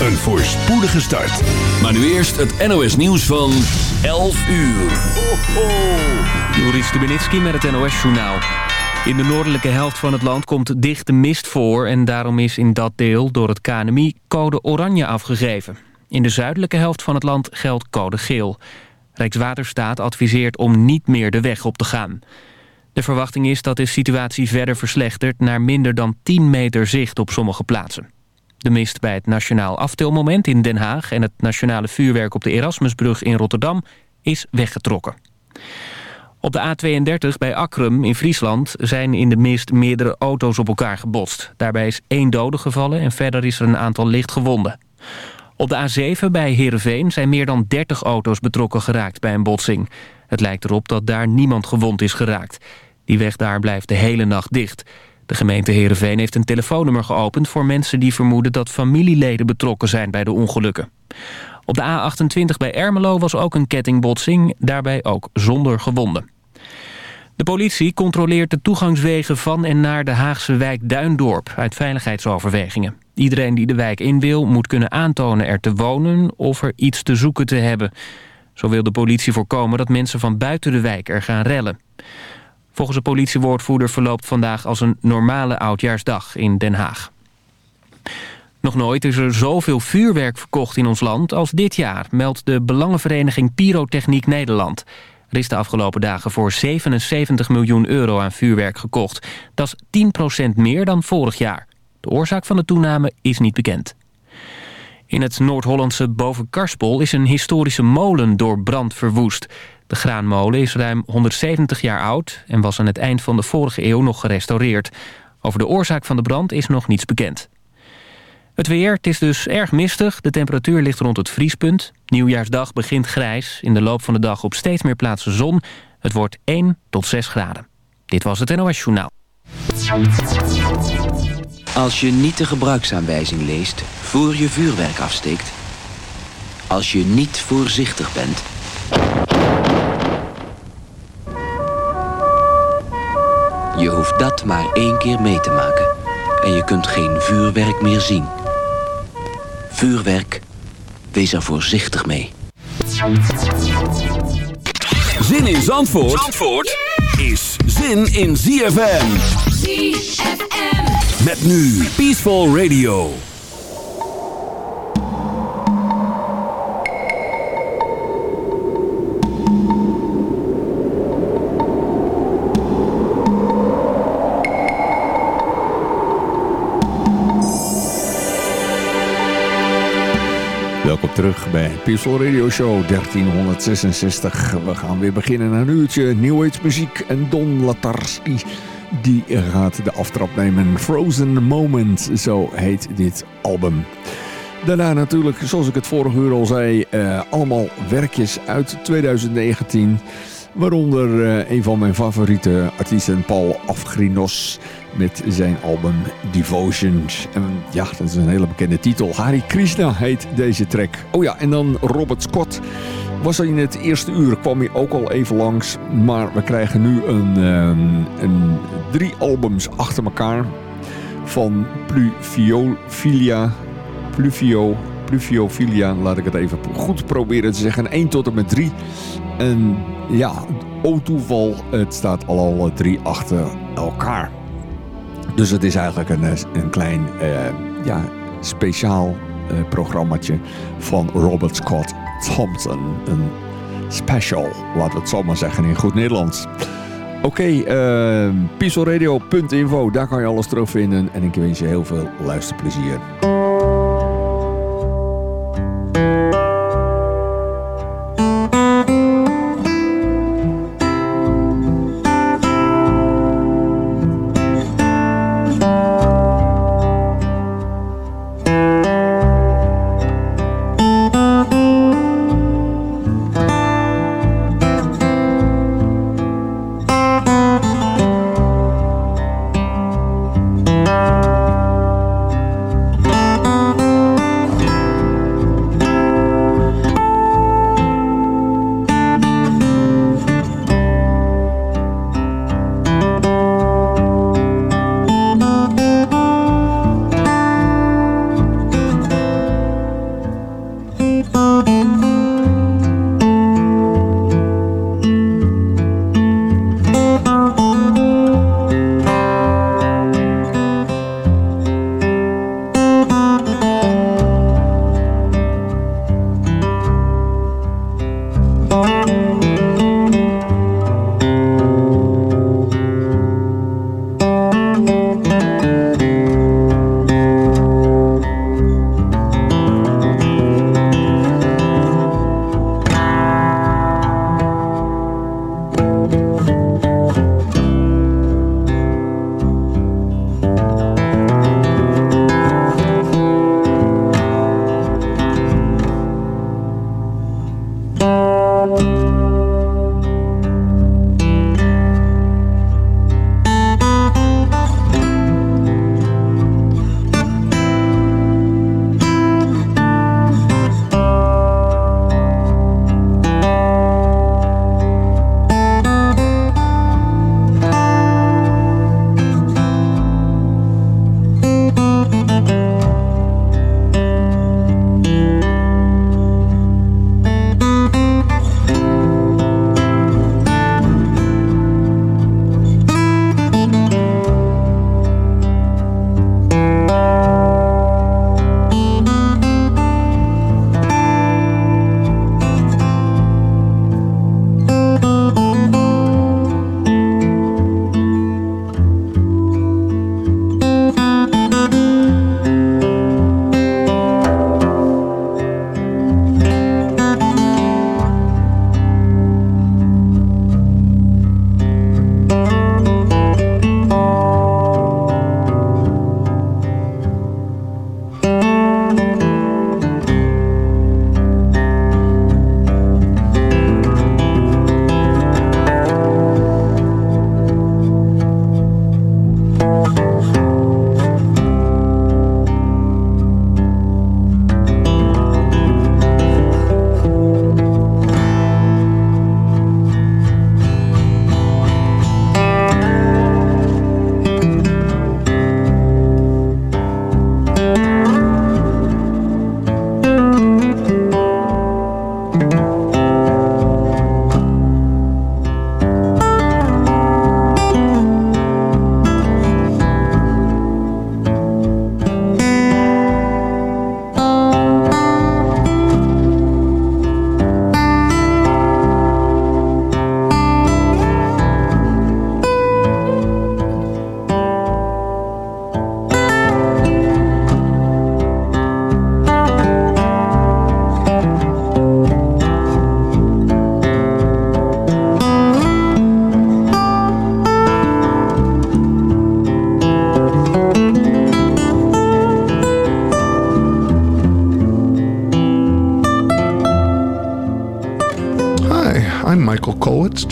een voorspoedige start. Maar nu eerst het NOS nieuws van 11 uur. Joris Stubenitski met het NOS-journaal. In de noordelijke helft van het land komt dichte mist voor... en daarom is in dat deel door het KNMI code oranje afgegeven. In de zuidelijke helft van het land geldt code geel. Rijkswaterstaat adviseert om niet meer de weg op te gaan. De verwachting is dat de situatie verder verslechtert... naar minder dan 10 meter zicht op sommige plaatsen. De mist bij het Nationaal Aftelmoment in Den Haag... en het nationale vuurwerk op de Erasmusbrug in Rotterdam is weggetrokken. Op de A32 bij Akrum in Friesland zijn in de mist meerdere auto's op elkaar gebotst. Daarbij is één dode gevallen en verder is er een aantal licht gewonden. Op de A7 bij Heerenveen zijn meer dan 30 auto's betrokken geraakt bij een botsing. Het lijkt erop dat daar niemand gewond is geraakt. Die weg daar blijft de hele nacht dicht. De gemeente Heerenveen heeft een telefoonnummer geopend... voor mensen die vermoeden dat familieleden betrokken zijn bij de ongelukken. Op de A28 bij Ermelo was ook een kettingbotsing, daarbij ook zonder gewonden. De politie controleert de toegangswegen van en naar de Haagse wijk Duindorp... uit veiligheidsoverwegingen. Iedereen die de wijk in wil moet kunnen aantonen er te wonen... of er iets te zoeken te hebben. Zo wil de politie voorkomen dat mensen van buiten de wijk er gaan rellen. Volgens de politiewoordvoerder verloopt vandaag als een normale oudjaarsdag in Den Haag. Nog nooit is er zoveel vuurwerk verkocht in ons land als dit jaar... meldt de Belangenvereniging Pyrotechniek Nederland. Er is de afgelopen dagen voor 77 miljoen euro aan vuurwerk gekocht. Dat is 10% meer dan vorig jaar. De oorzaak van de toename is niet bekend. In het Noord-Hollandse Bovenkarspel is een historische molen door brand verwoest. De graanmolen is ruim 170 jaar oud en was aan het eind van de vorige eeuw nog gerestaureerd. Over de oorzaak van de brand is nog niets bekend. Het weer, het is dus erg mistig. De temperatuur ligt rond het vriespunt. Nieuwjaarsdag begint grijs. In de loop van de dag op steeds meer plaatsen zon. Het wordt 1 tot 6 graden. Dit was het NOS Journaal. Als je niet de gebruiksaanwijzing leest voor je vuurwerk afsteekt. Als je niet voorzichtig bent Je hoeft dat maar één keer mee te maken. En je kunt geen vuurwerk meer zien. Vuurwerk, wees er voorzichtig mee. Zin in Zandvoort, Zandvoort is zin in ZFM. ZFM. Met nu Peaceful Radio. Terug bij Peaceful Radio Show 1366. We gaan weer beginnen een uurtje New Age muziek. En Don Latarski die gaat de aftrap nemen. Frozen Moment, zo heet dit album. Daarna natuurlijk, zoals ik het vorige uur al zei, eh, allemaal werkjes uit 2019... Waaronder uh, een van mijn favoriete artiesten, Paul Afgrinos, met zijn album Devotion. En ja, dat is een hele bekende titel. Hari Krishna heet deze track. Oh ja, en dan Robert Scott. Was er in het eerste uur, kwam hij ook al even langs. Maar we krijgen nu een, um, een drie albums achter elkaar. Van Pluviofilia, Pluvio, Pluviofilia, laat ik het even goed proberen te zeggen. 1 tot en met 3. En ja, o toeval, het staat al al drie achter elkaar. Dus het is eigenlijk een, een klein uh, ja, speciaal uh, programmaatje van Robert Scott Thompson. Een special, laten we het zo maar zeggen in goed Nederlands. Oké, okay, daar kan je alles terugvinden. En ik wens je heel veel luisterplezier.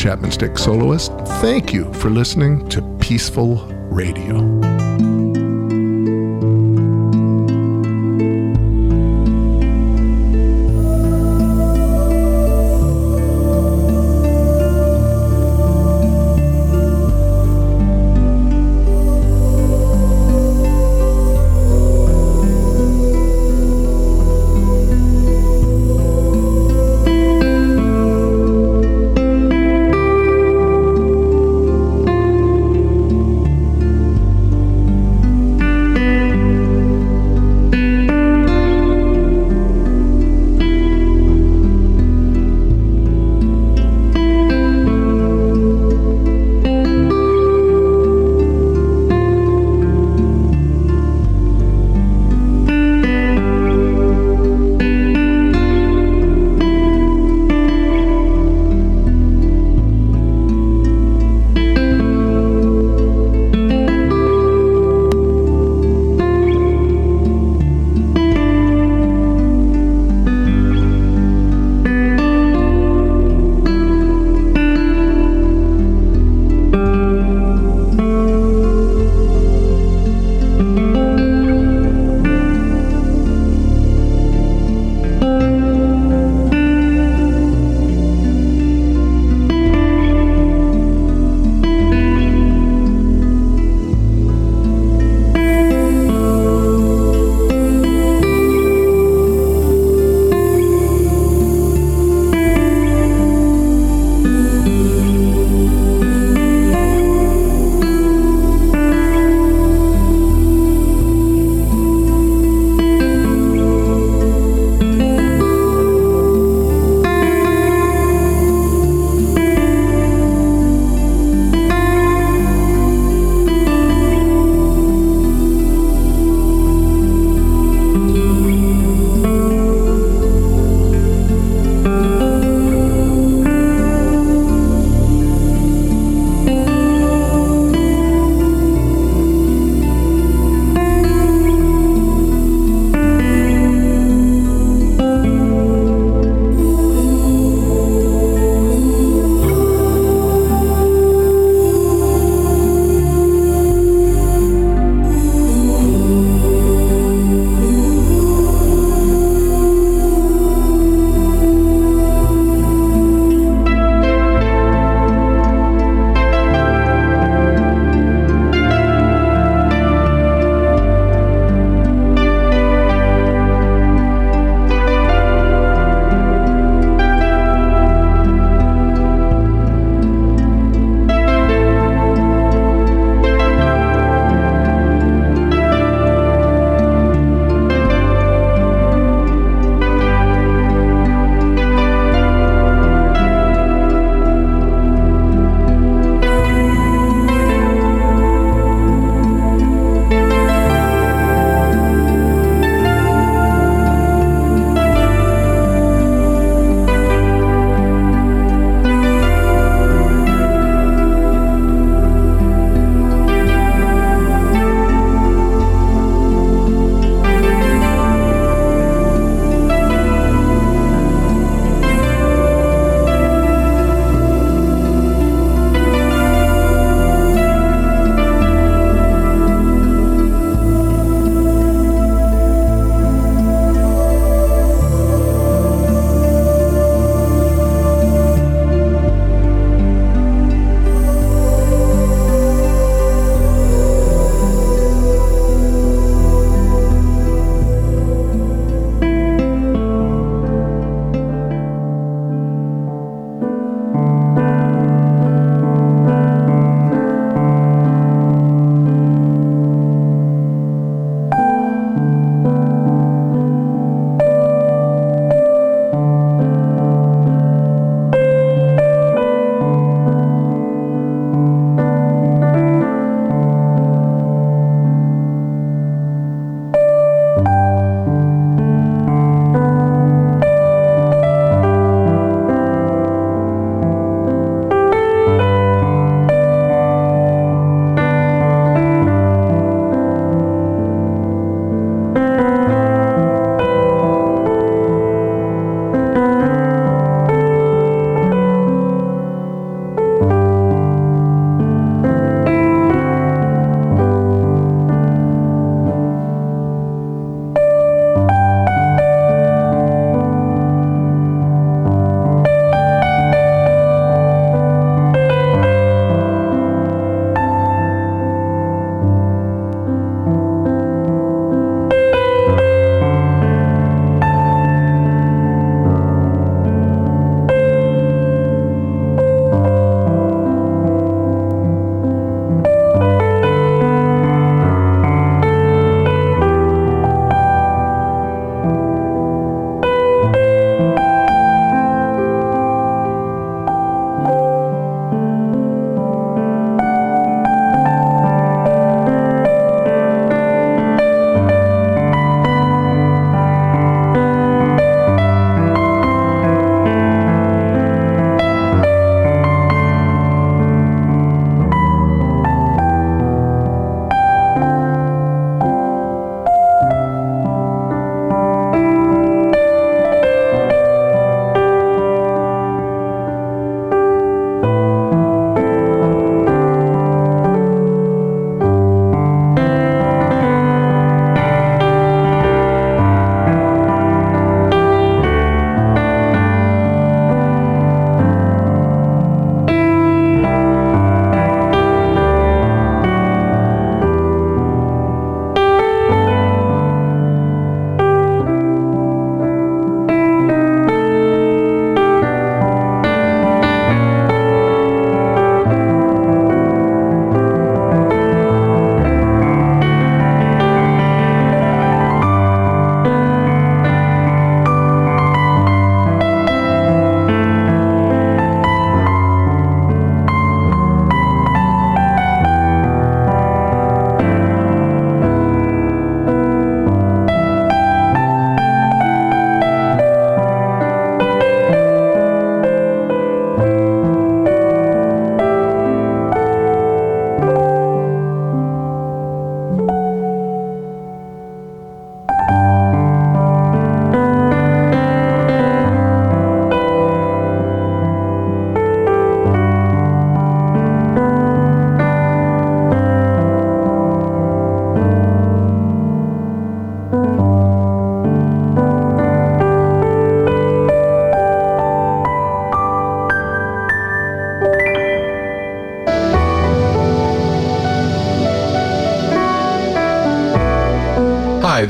Chapman Stick soloist. Thank you for listening to Peaceful Radio.